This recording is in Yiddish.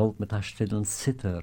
gewollt mit der stillen Zitter.